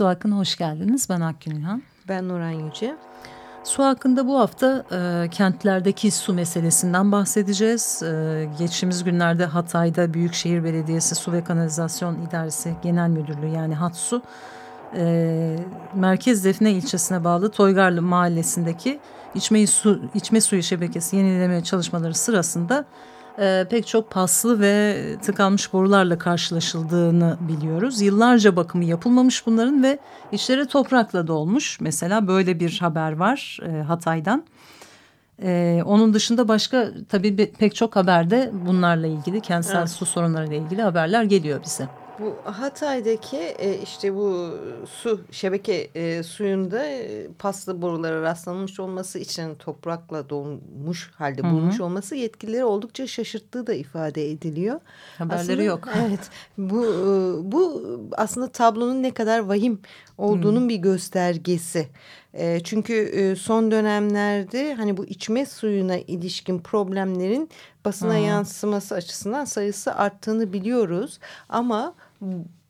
Su hakkında hoş geldiniz. Ben Akgün İlhan. Ben Nuran Yüce. Su hakkında bu hafta e, kentlerdeki su meselesinden bahsedeceğiz. E, geçtiğimiz günlerde Hatay'da Büyükşehir Belediyesi Su ve Kanalizasyon İdaresi Genel Müdürlüğü yani HATSU e, Merkez Defne ilçesine bağlı Toygarlı mahallesindeki içme, su, içme suyu şebekesi yenileme çalışmaları sırasında e, pek çok paslı ve tıkanmış borularla karşılaşıldığını biliyoruz. Yıllarca bakımı yapılmamış bunların ve içleri toprakla dolmuş. Mesela böyle bir haber var e, Hatay'dan. Ee, onun dışında başka tabii pek çok haberde bunlarla ilgili kentsel evet. su sorunlarıyla ilgili haberler geliyor bize. Bu Hatay'daki e, işte bu su şebeke e, suyunda e, paslı borulara rastlanmış olması için toprakla dolmuş halde bulmuş Hı -hı. olması yetkilileri oldukça şaşırttığı da ifade ediliyor. Haberleri aslında, yok. Evet. Bu e, bu aslında tablonun ne kadar vahim olduğunun Hı. bir göstergesi. E, çünkü e, son dönemlerde hani bu içme suyuna ilişkin problemlerin basına Hı. yansıması açısından sayısı arttığını biliyoruz. Ama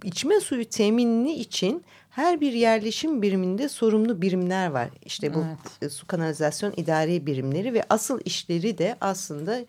içme suyu teminini için her bir yerleşim biriminde sorumlu birimler var. İşte bu evet. E, su kanalizasyon idari birimleri ve asıl işleri de aslında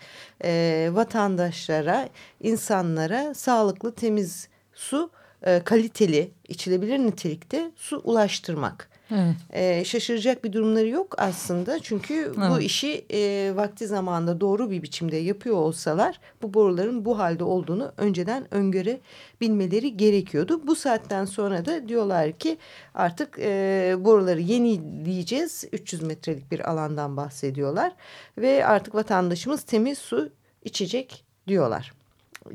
e, vatandaşlara, insanlara sağlıklı temiz su, e, kaliteli, içilebilir nitelikte su ulaştırmak. Evet. E, şaşıracak bir durumları yok aslında. Çünkü evet. bu işi e, vakti zamanında doğru bir biçimde yapıyor olsalar bu boruların bu halde olduğunu önceden öngörebilmeleri gerekiyordu. Bu saatten sonra da diyorlar ki artık e, boruları yenileyeceğiz. 300 metrelik bir alandan bahsediyorlar ve artık vatandaşımız temiz su içecek diyorlar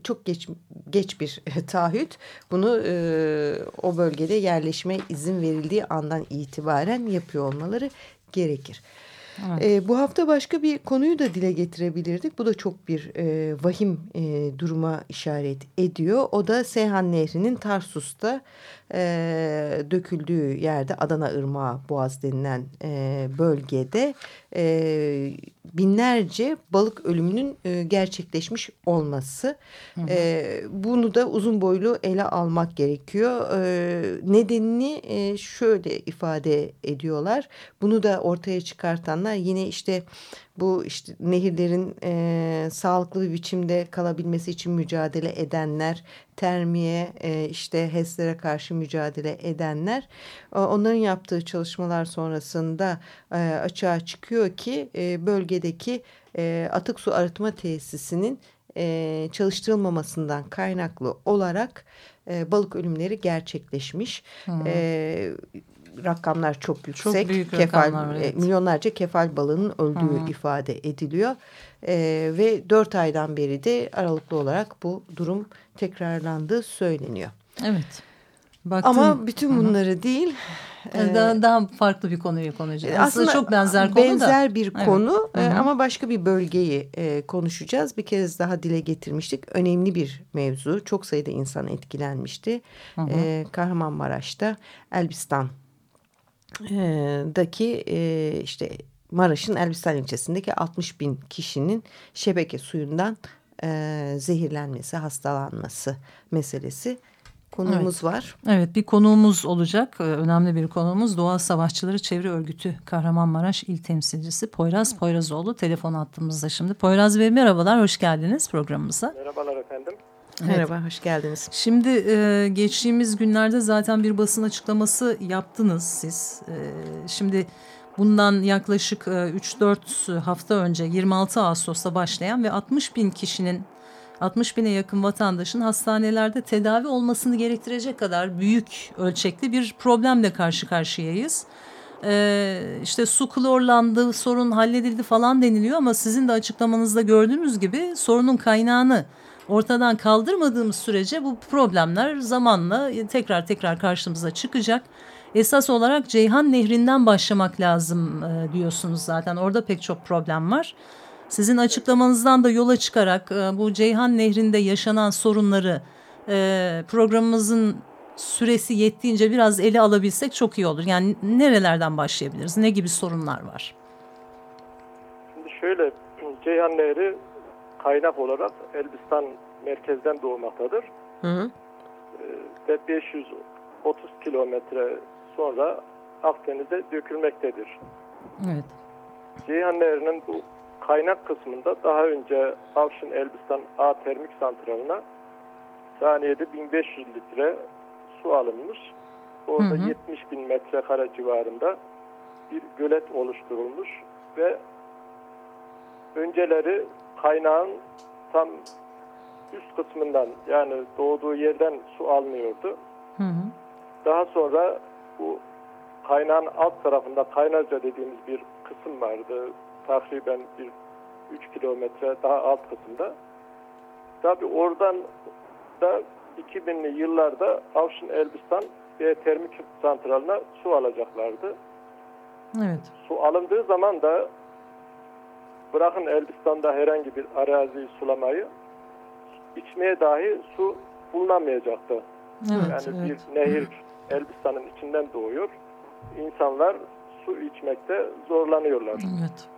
çok geç geç bir taahhüt. Bunu e, o bölgede yerleşme izin verildiği andan itibaren yapıyor olmaları gerekir. Evet. E, bu hafta başka bir konuyu da dile getirebilirdik. Bu da çok bir e, vahim e, duruma işaret ediyor. O da Seyhan Nehri'nin Tarsus'ta e, döküldüğü yerde Adana Irmağı Boğaz denilen e, bölgede e, binlerce balık ölümünün e, gerçekleşmiş olması. Hı hı. E, bunu da uzun boylu ele almak gerekiyor. E, nedenini e, şöyle ifade ediyorlar. Bunu da ortaya çıkartanlar yine işte bu işte nehirlerin e, sağlıklı bir biçimde kalabilmesi için mücadele edenler, termiye e, işte HES'lere karşı mücadele edenler e, onların yaptığı çalışmalar sonrasında e, açığa çıkıyor ki e, bölgedeki e, atık su arıtma tesisinin e, çalıştırılmamasından kaynaklı olarak e, balık ölümleri gerçekleşmiş. Hmm. E, rakamlar çok yüksek. Çok büyük kefal, rakamlar, e, evet. Milyonlarca kefal balığının öldüğü Hı. ifade ediliyor. E, ve dört aydan beri de aralıklı olarak bu durum tekrarlandığı söyleniyor. Evet. Baktım. Ama bütün bunları Hı. değil. E, daha, daha farklı bir konuyu konuşacağız. Aslında, aslında çok benzer konu benzer da. bir evet. konu Hı -hı. ama başka bir bölgeyi e, konuşacağız. Bir kez daha dile getirmiştik. Önemli bir mevzu. Çok sayıda insan etkilenmişti. Hı -hı. E, Kahramanmaraş'ta Elbistan daki e, işte Maraş'ın Elbistan ilçesindeki 60 bin kişinin şebeke suyundan e, zehirlenmesi, hastalanması meselesi konuğumuz evet. var. Evet bir konuğumuz olacak. Önemli bir konuğumuz Doğa Savaşçıları Çevre Örgütü Kahramanmaraş İl Temsilcisi Poyraz Poyrazoğlu. Telefon attığımızda şimdi. Poyraz Bey merhabalar, hoş geldiniz programımıza. Merhabalar efendim. Evet. Merhaba, hoş geldiniz. Şimdi e, geçtiğimiz günlerde zaten bir basın açıklaması yaptınız siz. E, şimdi bundan yaklaşık e, 3-4 hafta önce 26 Ağustos'ta başlayan ve 60 bin kişinin 60 bine yakın vatandaşın hastanelerde tedavi olmasını gerektirecek kadar büyük ölçekli bir problemle karşı karşıyayız. Ee, işte su klorlandı, sorun halledildi falan deniliyor ama sizin de açıklamanızda gördüğünüz gibi sorunun kaynağını ortadan kaldırmadığımız sürece bu problemler zamanla tekrar tekrar karşımıza çıkacak. Esas olarak Ceyhan Nehri'nden başlamak lazım e, diyorsunuz zaten. Orada pek çok problem var. Sizin açıklamanızdan da yola çıkarak e, bu Ceyhan Nehri'nde yaşanan sorunları e, programımızın süresi yettiğince biraz ele alabilsek çok iyi olur. Yani nerelerden başlayabiliriz? Ne gibi sorunlar var? Şimdi şöyle Ceyhan Nehri kaynak olarak Elbistan merkezden doğmaktadır. Hı hı. Ee, ve 530 kilometre sonra Akdeniz'e dökülmektedir. Evet. Ceyhan Nehri'nin bu kaynak kısmında daha önce Avşin Elbistan A termik santralına saniyede 1500 litre su alınmış. Orada hı hı. 70 bin metrekare civarında bir gölet oluşturulmuş ve önceleri kaynağın tam üst kısmından yani doğduğu yerden su almıyordu. Hı hı. Daha sonra bu kaynağın alt tarafında Kaynarca dediğimiz bir kısım vardı. Takriben bir 3 kilometre daha alt kısımda. Tabi oradan da 2000'li yıllarda Avşin Elbistan ve termik santralına su alacaklardı. Evet. Su alındığı zaman da bırakın Elbistan'da herhangi bir araziyi sulamayı içmeye dahi su bulunamayacaktı. Evet, yani evet. bir nehir Elbistan'ın içinden doğuyor. İnsanlar su içmekte zorlanıyorlar. Evet.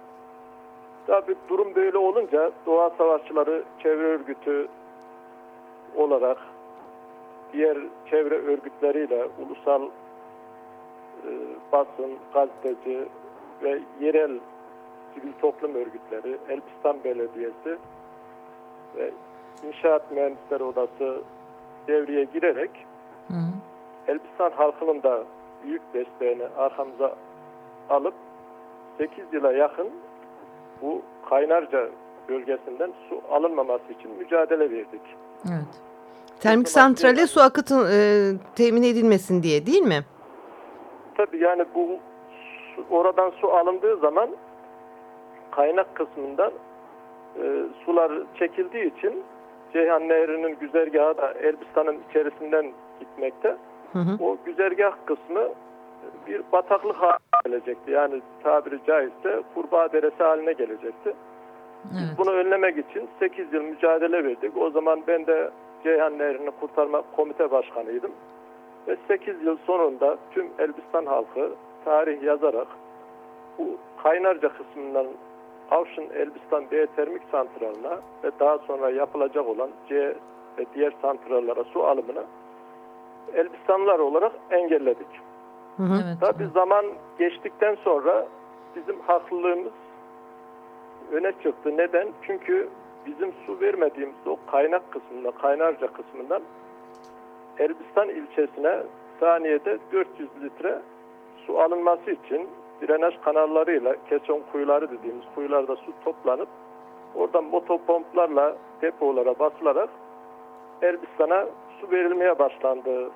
Tabi durum böyle olunca doğa savaşçıları çevre örgütü olarak diğer çevre örgütleriyle ulusal e, basın, gazeteci ve yerel sivil toplum örgütleri, Elbistan Belediyesi ve İnşaat Mühendisleri Odası devreye girerek hı hı. Elbistan halkının da büyük desteğini arkamıza alıp 8 yıla yakın bu Kaynarca bölgesinden su alınmaması için mücadele verdik. Evet. Termik santrale su akıtın e, temin edilmesin diye değil mi? Tabii yani bu su, oradan su alındığı zaman kaynak kısmından e, sular çekildiği için Ceyhan Nehri'nin güzergahı da Elbistan'ın içerisinden gitmekte. Hı hı. O güzergah kısmı bir bataklık haline gelecekti. Yani tabiri caizse kurbağa deresi haline gelecekti. Evet. Bunu önlemek için 8 yıl mücadele verdik. O zaman ben de Ceyhan Nehri'ni kurtarma komite başkanıydım. Ve 8 yıl sonunda tüm Elbistan halkı tarih yazarak bu Kaynarca kısmından Avşin Elbistan B termik santralına ve daha sonra yapılacak olan C ve diğer santrallara su alımını Elbistanlılar olarak engelledik. Hı hı. Evet, Tabi evet. zaman geçtikten sonra bizim haklılığımız öne çıktı. Neden? Çünkü bizim su vermediğimiz o kaynak kısmında, kaynarca kısmından Elbistan ilçesine saniyede 400 litre su alınması için drenaj kanallarıyla keson kuyuları dediğimiz kuyularda su toplanıp oradan motopomplarla depolara basılarak Elbistan'a su verilmeye başlandı.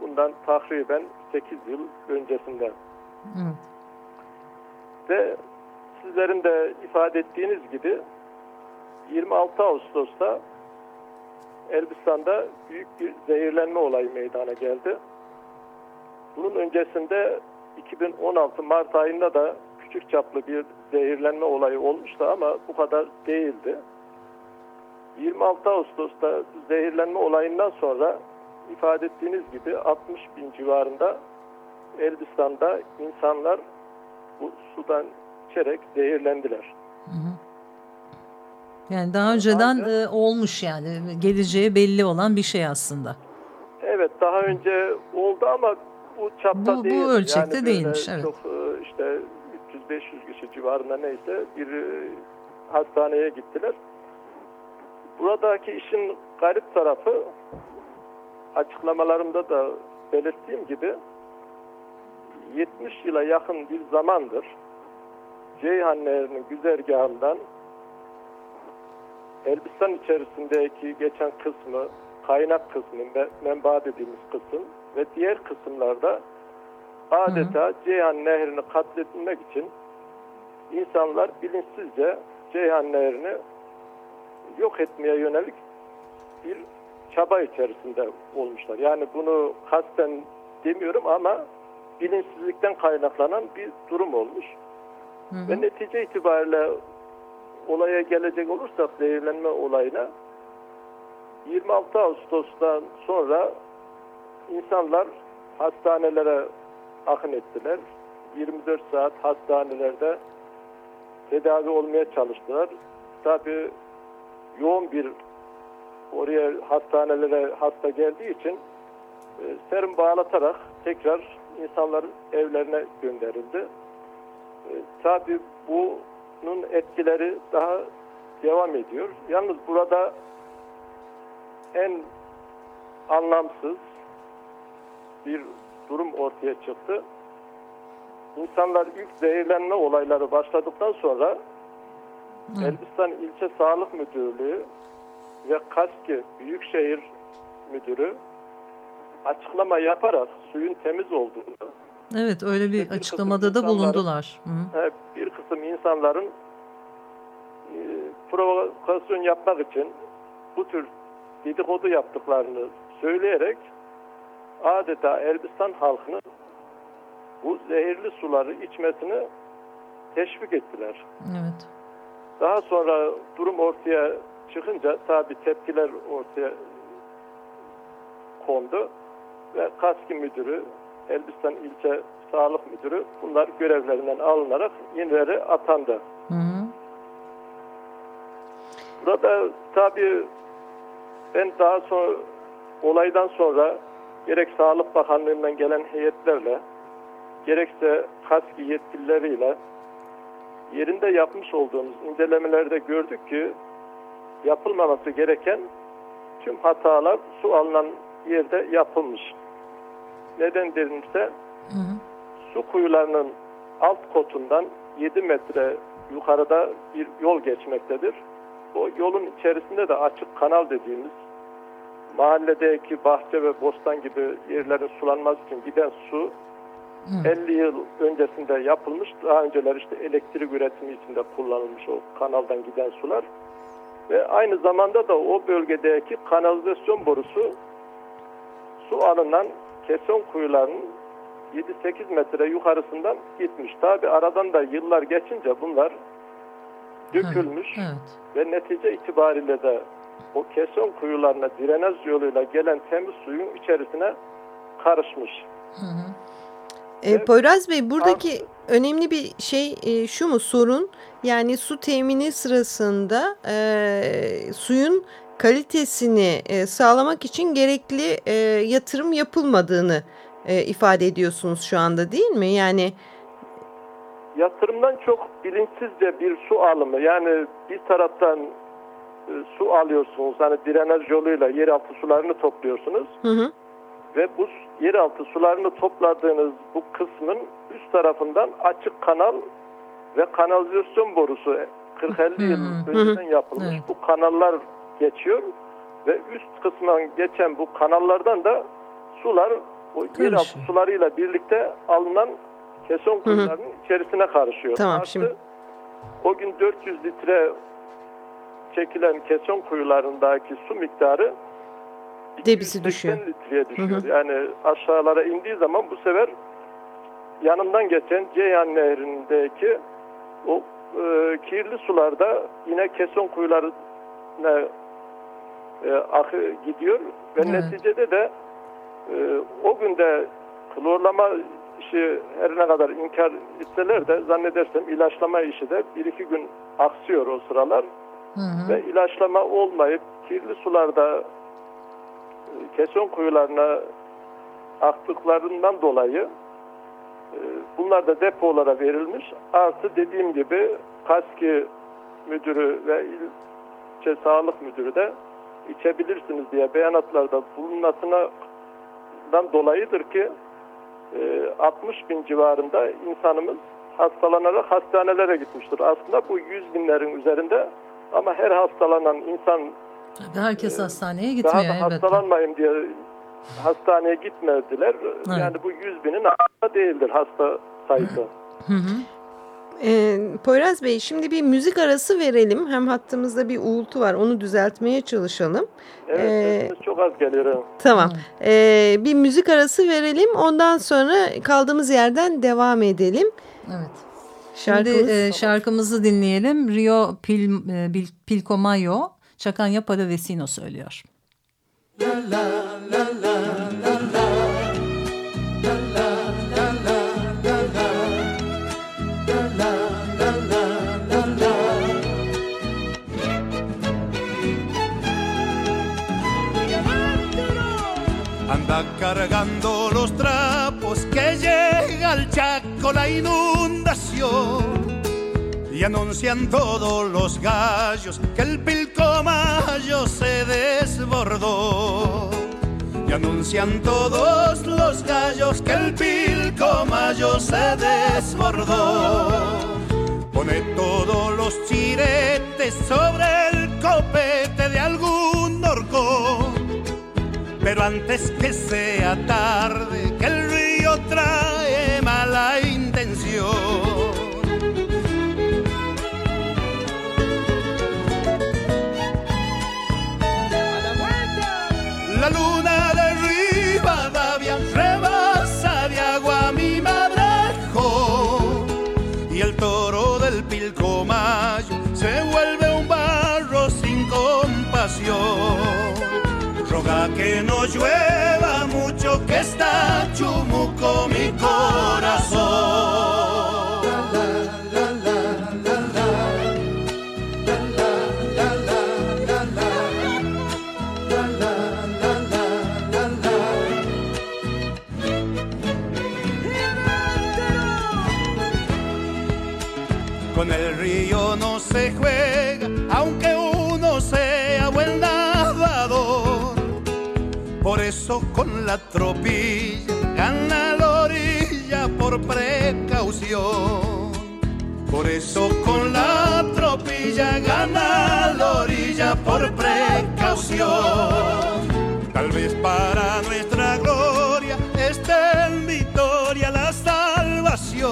Bundan takriben 8 yıl öncesinde. Evet. Ve sizlerin de ifade ettiğiniz gibi 26 Ağustos'ta Elbistan'da büyük bir zehirlenme olayı meydana geldi. Bunun öncesinde 2016 Mart ayında da küçük çaplı bir zehirlenme olayı olmuştu ama bu kadar değildi. 26 Ağustos'ta zehirlenme olayından sonra ifade ettiğiniz gibi 60 bin civarında Elbistan'da insanlar bu sudan içerek zehirlendiler. Hı hı. Yani daha önceden Ancak, e, olmuş yani geleceği belli olan bir şey aslında. Evet daha önce oldu ama bu çapta bu, değil. Bu ölçekte yani değilmiş. Evet. Çok e, işte 300-500 kişi civarında neyse bir e, hastaneye gittiler. Buradaki işin garip tarafı açıklamalarımda da belirttiğim gibi 70 yıla yakın bir zamandır Ceyhan Nehri'nin güzergahından Elbistan içerisindeki geçen kısmı, kaynak kısmı, menba dediğimiz kısım ve diğer kısımlarda adeta hı hı. Ceyhan Nehri'ni katletmek için insanlar bilinçsizce Ceyhan Nehri'ni yok etmeye yönelik bir çaba içerisinde olmuşlar. Yani bunu kasten demiyorum ama bilinçsizlikten kaynaklanan bir durum olmuş. Hı hı. Ve netice itibariyle olaya gelecek olursak zehirlenme olayına 26 Ağustos'tan sonra insanlar hastanelere akın ettiler. 24 saat hastanelerde tedavi olmaya çalıştılar. Tabi yoğun bir oraya hastanelere hasta geldiği için e, serum bağlatarak tekrar insanlar evlerine gönderildi. E, Tabi bunun etkileri daha devam ediyor. Yalnız burada en anlamsız bir durum ortaya çıktı. İnsanlar ilk zehirlenme olayları başladıktan sonra Hı. Elbistan İlçe Sağlık Müdürlüğü ve Kaski Büyükşehir Müdürü açıklama yaparak suyun temiz olduğunu Evet öyle bir, bir açıklamada da bulundular. Hı. Bir kısım insanların e, provokasyon yapmak için bu tür dedikodu yaptıklarını söyleyerek adeta Elbistan halkını bu zehirli suları içmesini teşvik ettiler. Evet. Daha sonra durum ortaya çıkınca tabi tepkiler ortaya kondu ve Kaski Müdürü, Elbistan İlçe Sağlık Müdürü bunlar görevlerinden alınarak İnver'e atandı. Hı hı. Burada tabi ben daha sonra olaydan sonra gerek Sağlık Bakanlığı'ndan gelen heyetlerle gerekse KASKİ yetkilileriyle yerinde yapmış olduğumuz incelemelerde gördük ki yapılmaması gereken tüm hatalar su alınan yerde yapılmış. Neden denirse su kuyularının alt kotundan 7 metre yukarıda bir yol geçmektedir. O yolun içerisinde de açık kanal dediğimiz mahalledeki bahçe ve bostan gibi yerlerin sulanması için giden su Hı. 50 yıl öncesinde yapılmış. Daha önceler işte elektrik üretimi içinde kullanılmış o kanaldan giden sular. Ve aynı zamanda da o bölgedeki kanalizasyon borusu su alınan keson kuyularının 7-8 metre yukarısından gitmiş. Tabi aradan da yıllar geçince bunlar dökülmüş evet, evet. ve netice itibariyle de o keson kuyularına drenaj yoluyla gelen temiz suyun içerisine karışmış. Hı hı. E, Poyraz Bey buradaki Artık, önemli bir şey e, şu mu sorun? Yani su temini sırasında e, suyun kalitesini e, sağlamak için gerekli e, yatırım yapılmadığını e, ifade ediyorsunuz şu anda değil mi? Yani yatırımdan çok bilinçsizce bir su alımı. Yani bir taraftan e, su alıyorsunuz. Hani drenaj yoluyla yeraltı sularını topluyorsunuz. Hı hı. Ve bu yeraltı sularını topladığınız bu kısmın üst tarafından açık kanal ve kanalizasyon borusu 40-50 yıl önceden yapılmış. Evet. Bu kanallar geçiyor ve üst kısmından geçen bu kanallardan da sular o yeraltı sularıyla birlikte alınan keson kuyularının içerisine karışıyor. Tamam Artı, şimdi. O gün 400 litre çekilen keson kuyularındaki su miktarı debisi düşüyor. litreye düşüyor. Hı hı. Yani aşağılara indiği zaman bu sefer yanından geçen Ceyhan Nehri'ndeki o e, kirli sularda yine keson kuyularına e, akı gidiyor ve evet. neticede de e, o günde klorlama işi her ne kadar inkar etseler de zannedersem ilaçlama işi de bir iki gün aksıyor o sıralar. Hı. Ve ilaçlama olmayıp kirli sularda e, keson kuyularına aktıklarından dolayı e, bunlar da depolara verilmiş. Artı dediğim gibi KASKİ müdürü ve ilçe sağlık müdürü de içebilirsiniz diye beyanatlarda bulunmasından dolayıdır ki 60 e, bin civarında insanımız hastalanarak hastanelere gitmiştir. Aslında bu 100 binlerin üzerinde ama her hastalanan insan Tabii herkes e, hastaneye gitmiyor. Daha da hastalanmayayım diye hastaneye gitmediler. Evet. Yani bu 100 binin altında değildir hasta sayısı. Hı hı. E, Poyraz Bey şimdi bir müzik arası verelim. Hem hattımızda bir uğultu var onu düzeltmeye çalışalım. Evet Ee, çok az geliyor. Tamam. E, bir müzik arası verelim. Ondan sonra kaldığımız yerden devam edelim. Evet. Şarkımız... Şimdi e, şarkımızı dinleyelim. Rio Pil, e, Bil- Pilcomayo, Çakanya Para Vesino söylüyor. Anda cargando los trapos que llega al Chaco la inundación y anuncian todos los gallos que el Pilcomayo se desbordó. Y anuncian todos los gallos que el Pilcomayo se desbordó. Pone todos los chiretes sobre el copete de algún horcón pero antes que sea tarde, llueva mucho, que está chumuco mi corazón. Eso con la tropilla gana la orilla por precaución. Por eso con la tropilla gana la orilla por precaución. Tal vez para nuestra gloria esté en victoria la salvación.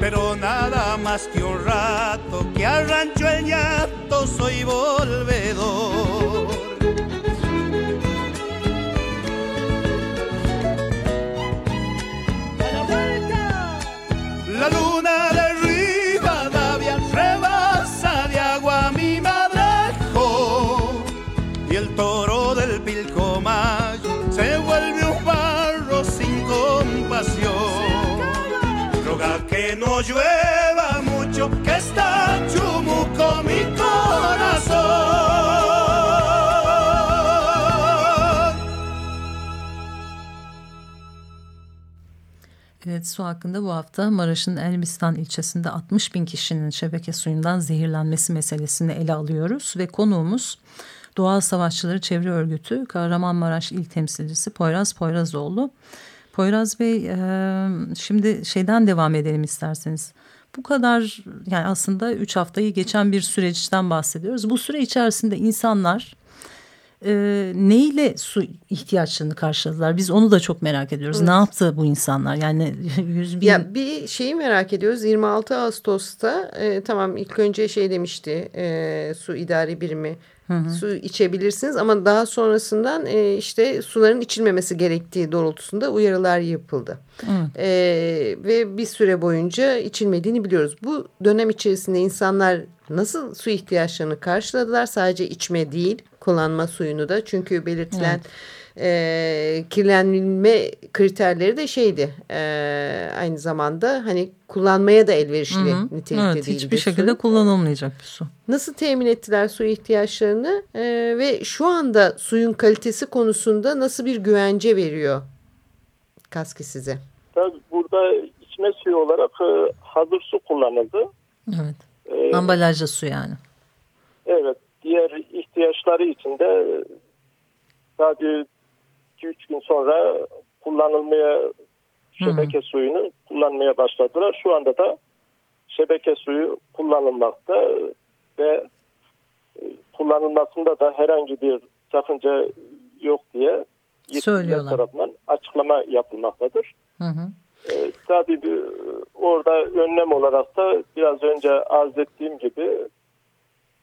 Pero nada más que un rato que arrancho el llanto soy volvedor. No llueva mucho, que está chumuco mi corazón. Evet su hakkında bu hafta Maraş'ın Elbistan ilçesinde 60 bin kişinin şebeke suyundan zehirlenmesi meselesini ele alıyoruz. Ve konuğumuz Doğal Savaşçıları Çevre Örgütü Kahramanmaraş İl Temsilcisi Poyraz Poyrazoğlu. Poyraz Bey e, şimdi şeyden devam edelim isterseniz. Bu kadar yani aslında 3 haftayı geçen bir süreçten bahsediyoruz. Bu süre içerisinde insanlar e, neyle su ihtiyaçlarını karşıladılar? Biz onu da çok merak ediyoruz. Evet. Ne yaptı bu insanlar? Yani yüz bin... Ya bir şeyi merak ediyoruz. 26 Ağustos'ta e, tamam ilk önce şey demişti e, su idari birimi su içebilirsiniz ama daha sonrasından e, işte suların içilmemesi gerektiği doğrultusunda uyarılar yapıldı. Evet. E, ve bir süre boyunca içilmediğini biliyoruz. Bu dönem içerisinde insanlar nasıl su ihtiyaçlarını karşıladılar? Sadece içme değil kullanma suyunu da çünkü belirtilen e, kirlenme kriterleri de şeydi e, aynı zamanda hani kullanmaya da elverişli Hı hı. nitelikte Evet, değildi. hiçbir su. şekilde kullanılmayacak bir su. Nasıl temin ettiler su ihtiyaçlarını e, ve şu anda suyun kalitesi konusunda nasıl bir güvence veriyor Kaski size? Tabii burada içme suyu olarak e, hazır su kullanıldı. Evet. E, Ambalajlı su yani. Evet, diğer ihtiyaçları için de e, sadece 2-3 gün sonra kullanılmaya şebeke suyunu kullanmaya başladılar. Şu anda da şebeke suyu kullanılmakta ve e, kullanılmasında da herhangi bir sakınca yok diye yetkililer Söylüyorlar. tarafından açıklama yapılmaktadır. Hı hı. E, tabii bir, orada önlem olarak da biraz önce arz ettiğim gibi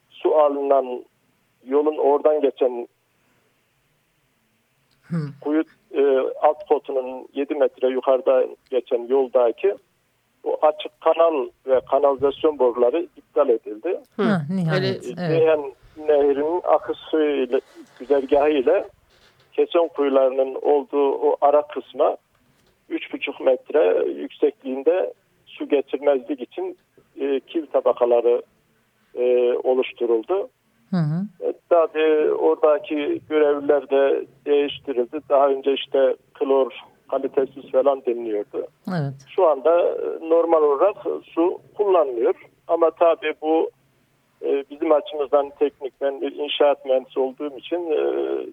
su alınan yolun oradan geçen Hı. kuyu e, alt potunun 7 metre yukarıda geçen yoldaki o açık kanal ve kanalizasyon boruları iptal edildi. Ha, nihayet. Öyle- evet. Ceyhan Nehri'nin akış suyu ile güzergahı ile Kesen kuyularının olduğu o ara kısma 3,5 metre yüksekliğinde su geçirmezlik için e, kil tabakaları e, oluşturuldu. Hı hı. E, Tabii oradaki görevliler de değiştirildi. Daha önce işte klor kalitesiz falan deniliyordu. Evet. Şu anda e, normal olarak su kullanılıyor. Ama tabii bu e, bizim açımızdan teknik, ben bir inşaat mühendisi olduğum için e,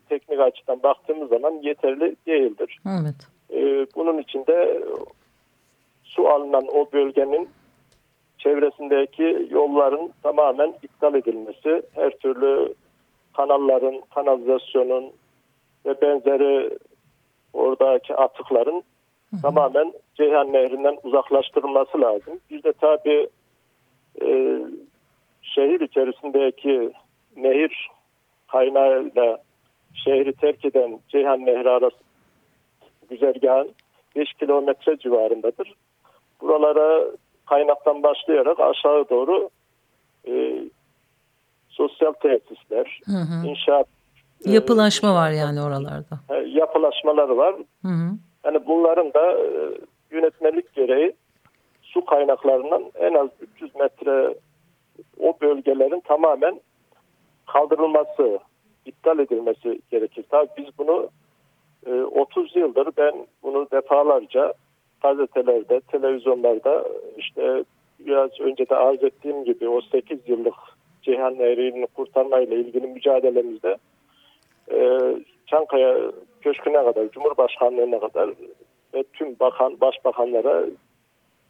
teknik açıdan baktığımız zaman yeterli değildir. Evet. Bunun için de su alınan o bölgenin çevresindeki yolların tamamen iptal edilmesi, her türlü kanalların, kanalizasyonun ve benzeri oradaki atıkların tamamen Ceyhan Nehri'nden uzaklaştırılması lazım. Bir de tabii e, şehir içerisindeki nehir kaynağıyla şehri terk eden Ceyhan Nehri arası güzergahın 5 kilometre civarındadır. Buralara kaynaktan başlayarak aşağı doğru e, sosyal tesisler, Hı hı. inşaat Yapılaşma var yani oralarda. e, yapılaşmaları var. Hı hı. Yani bunların da e, yönetmelik gereği su kaynaklarından en az 300 metre o bölgelerin tamamen kaldırılması, iptal edilmesi gerekir. Tabii biz bunu e, 30 yıldır ben bunu defalarca gazetelerde, televizyonlarda işte biraz önce de arz ettiğim gibi o 8 yıllık Ceyhan Nehri'ni kurtarmayla ilgili mücadelemizde e, Çankaya Köşkü'ne kadar, Cumhurbaşkanlığı'na kadar ve tüm bakan, başbakanlara,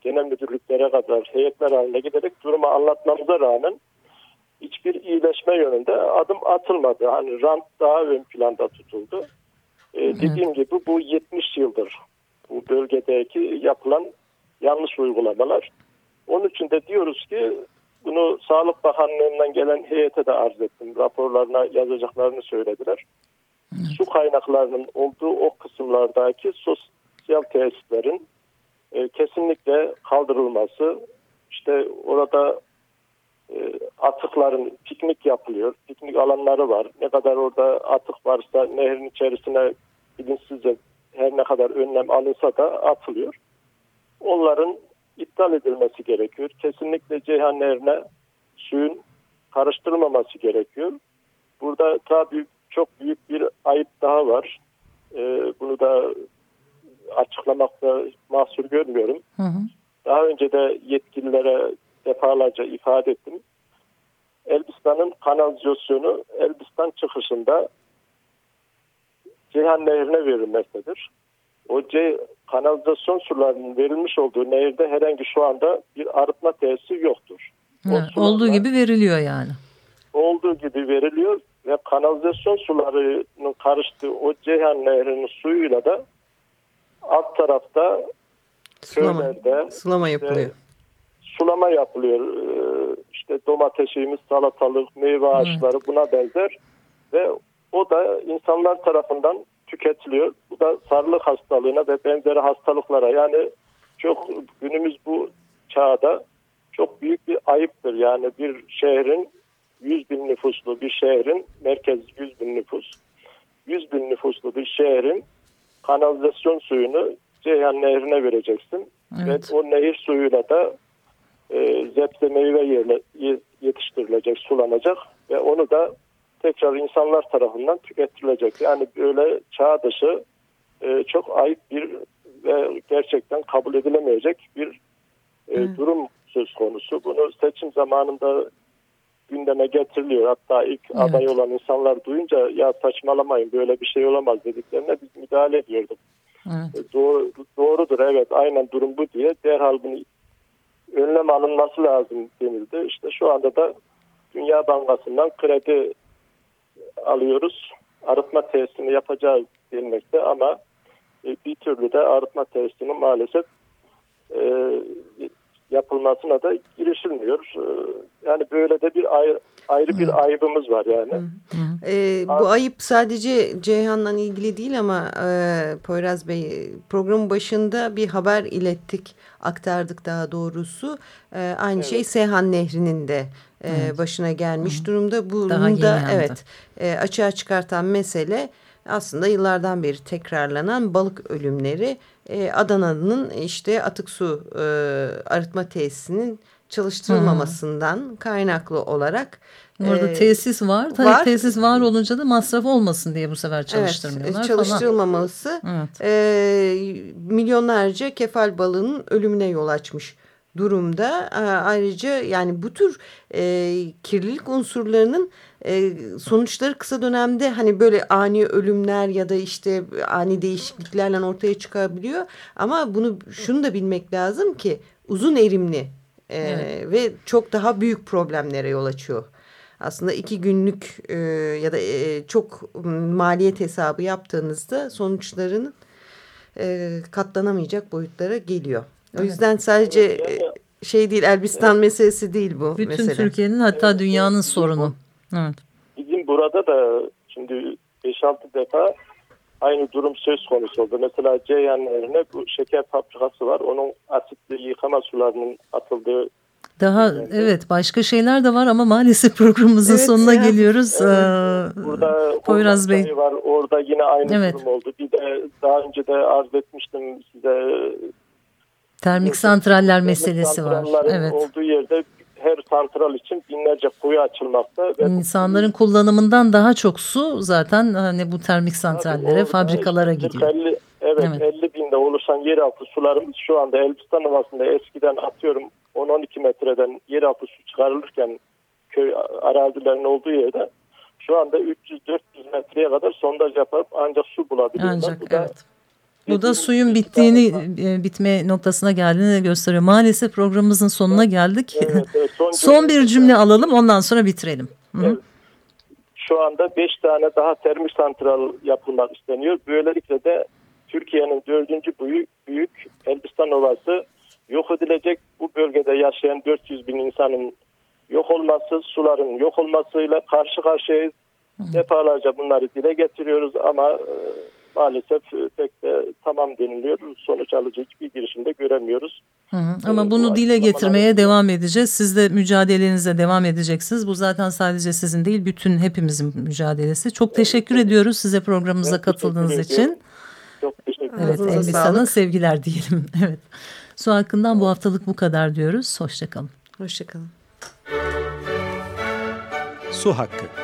genel müdürlüklere kadar heyetler haline giderek durumu anlatmamıza rağmen hiçbir iyileşme yönünde adım atılmadı. Hani rant daha ön planda tutuldu. Ee, dediğim gibi bu 70 yıldır bu bölgedeki yapılan yanlış uygulamalar. Onun için de diyoruz ki bunu Sağlık Bakanlığı'ndan gelen heyete de arz ettim. Raporlarına yazacaklarını söylediler. Su kaynaklarının olduğu o kısımlardaki sosyal tesislerin e, kesinlikle kaldırılması, işte orada e, atıkların piknik yapılıyor, piknik alanları var. Ne kadar orada atık varsa nehrin içerisine bilinçsizce her ne kadar önlem alınsa da atılıyor. Onların iptal edilmesi gerekiyor. Kesinlikle Ceyhan Nehri'ne suyun karıştırılmaması gerekiyor. Burada tabii çok büyük bir ayıp daha var. Ee, bunu da açıklamakta mahsur görmüyorum. Hı hı. Daha önce de yetkililere defalarca ifade ettim. Elbistan'ın kanalizasyonu Elbistan çıkışında Ceyhan Nehri'ne verilmektedir. O C kanalizasyon sularının verilmiş olduğu nehirde herhangi şu anda bir arıtma tesisi yoktur. O Ha, sularla olduğu gibi veriliyor yani. olduğu gibi veriliyor ve kanalizasyon sularının karıştığı o Ceyhan Nehri'nin suyuyla da alt tarafta Sulama, köylerde sulama yapılıyor. sulama yapılıyor. Ee, İşte domatesimiz, salatalık, meyve ağaçları buna benzer ve o da insanlar tarafından tüketiliyor. Bu da sarılık hastalığına ve benzeri hastalıklara yani çok günümüz bu çağda çok büyük bir ayıptır. Yani bir şehrin 100 bin nüfuslu bir şehrin merkez 100 bin nüfus 100 bin nüfuslu bir şehrin kanalizasyon suyunu Ceyhan Nehri'ne vereceksin. Evet. Ve o nehir suyuyla da e, zepse meyve yerle, ye- yetiştirilecek, sulanacak ve onu da tekrar insanlar tarafından tüketilecek. Yani böyle çağ dışı e, çok ayıp bir ve gerçekten kabul edilemeyecek bir e, durum söz konusu. Bunu seçim zamanında gündeme getiriliyor. Hatta ilk Evet. aday olan insanlar duyunca ya saçmalamayın böyle bir şey olamaz dediklerine biz müdahale ediyorduk. Evet. E, Doğru, doğrudur evet aynen durum bu diye derhal bunu önlem alınması lazım denildi. İşte şu anda da Dünya Bankası'ndan kredi alıyoruz. Arıtma tesisini yapacağız denilmekte ama e, bir türlü de arıtma tesisini maalesef e, yapılmasına da girişilmiyor. E, yani böyle de bir ayrı, ayrı bir ayıbımız var yani. Ee, bu ayıp sadece Ceyhan'la ilgili değil ama e, Poyraz Bey programın başında bir haber ilettik, aktardık daha doğrusu. E, aynı Evet. şey Seyhan Nehri'nin de e, Evet. başına gelmiş durumda. Bunu Daha da evet e, açığa çıkartan mesele aslında yıllardan beri tekrarlanan balık ölümleri. E, Adana'nın işte atık su e, arıtma tesisinin çalıştırılmamasından kaynaklı olarak Orada e, tesis var. Tabii var. tesis var olunca da masraf olmasın diye bu sefer çalıştırmıyorlar evet, falan. çalıştırılmaması Evet. e, milyonlarca kefal balığının ölümüne yol açmış durumda. E, ayrıca yani bu tür e, kirlilik unsurlarının e, sonuçları kısa dönemde hani böyle ani ölümler ya da işte ani değişikliklerle ortaya çıkabiliyor. Ama bunu şunu da bilmek lazım ki uzun erimli e, Evet. ve çok daha büyük problemlere yol açıyor. Aslında iki günlük e, ya da e, çok maliyet hesabı yaptığınızda sonuçların e, katlanamayacak boyutlara geliyor. O yüzden sadece e, şey değil Elbistan meselesi değil bu Bütün mesele. Türkiye'nin hatta dünyanın sorunu. Evet. Bizim burada da şimdi 5-6 defa aynı durum söz konusu oldu. Mesela Ceyhan Nehri'ne bu şeker fabrikası var. Onun asitli yıkama sularının atıldığı Daha Evet. evet başka şeyler de var ama maalesef programımızın Evet sonuna ya. geliyoruz. Evet. Ee, Burada Poyraz Bey. Var. Orada yine aynı Evet. durum oldu. Bir de daha önce de arz etmiştim size. Termik santraller meselesi var. Evet. Olduğu yerde her santral için binlerce kuyu açılmakta. Ve İnsanların kullanımından daha çok su zaten hani bu termik santrallere, fabrikalara işte gidiyor. 40-50 evet, Evet. 50 binde oluşan yeraltı sularımız şu anda Elbistan Ovası'nda eskiden atıyorum 10-12 metreden yeraltı su çıkarılırken köy arazilerinin olduğu yerde şu anda 300-400 metreye kadar sondaj yapıp ancak su bulabiliyorlar. Ancak Bu da evet. Bu da suyun bittiğini, e, bitme noktasına geldiğini gösteriyor. Maalesef programımızın sonuna geldik. Evet, evet, son, Son bir cümle alalım ondan sonra bitirelim. Hı. Evet. Şu anda 5 tane daha termik santral yapılmak isteniyor. Böylelikle de Türkiye'nin dördüncü büyük, büyük Elbistan Ovası yok edilecek. Bu bölgede yaşayan 400 bin insanın yok olması, suların yok olmasıyla karşı karşıyayız. Defalarca bunları dile getiriyoruz ama e, maalesef e, pek de tamam deniliyor. Sonuç alıcı hiçbir girişimde göremiyoruz. Hı hı. Ama Evet, bunu bu dile getirmeye devam edeceğiz. Siz de mücadelenize devam edeceksiniz. Bu zaten sadece sizin değil bütün hepimizin mücadelesi. Çok teşekkür ediyoruz size programımıza teşekkür katıldığınız için. Çok teşekkür Evet Ağzınıza Elbistan'a sevgiler diyelim. Evet. Su hakkından bu haftalık bu kadar diyoruz. Hoşçakalın. Hoşçakalın. Su hakkı.